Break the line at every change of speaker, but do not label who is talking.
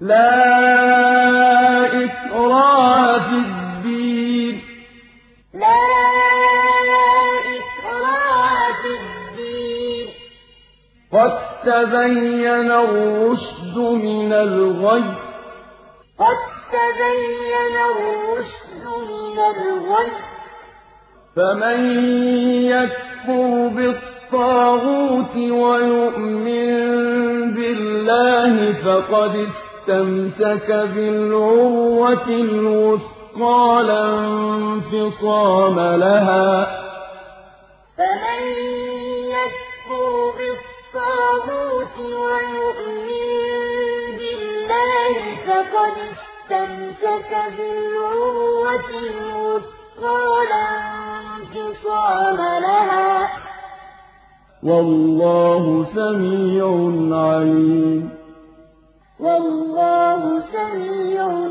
لَا إِكْرَاهَ فِي الدِّينِ ۖ. قَد تَّبَيَّنَ الرُّشْدُ مِنَ الْغَيِّ ۚ. فَمَن يَكْفُرْ بِالطَّاغُوتِ وَيُؤْمِن بِاللَّهِ فَقَدِ اسْتَمْسَكَ بِالْعُرْوَةِ الْوُثْقَىٰ لَا انفِصَامَ لَهَا ۗ.
فَمَن يَكْفُرْ بِالطَّاغُوتِ وَيُؤْمِن بِاللَّهِ فَقَدِ اسْتَمْسَكَ بِالْعُرْوَةِ الْوُثْقَىٰ لَا انفِصَامَ لَهَا ۗ.
وَاللَّهُ سَمِيعٌ عَلِيمٌ. والله سميع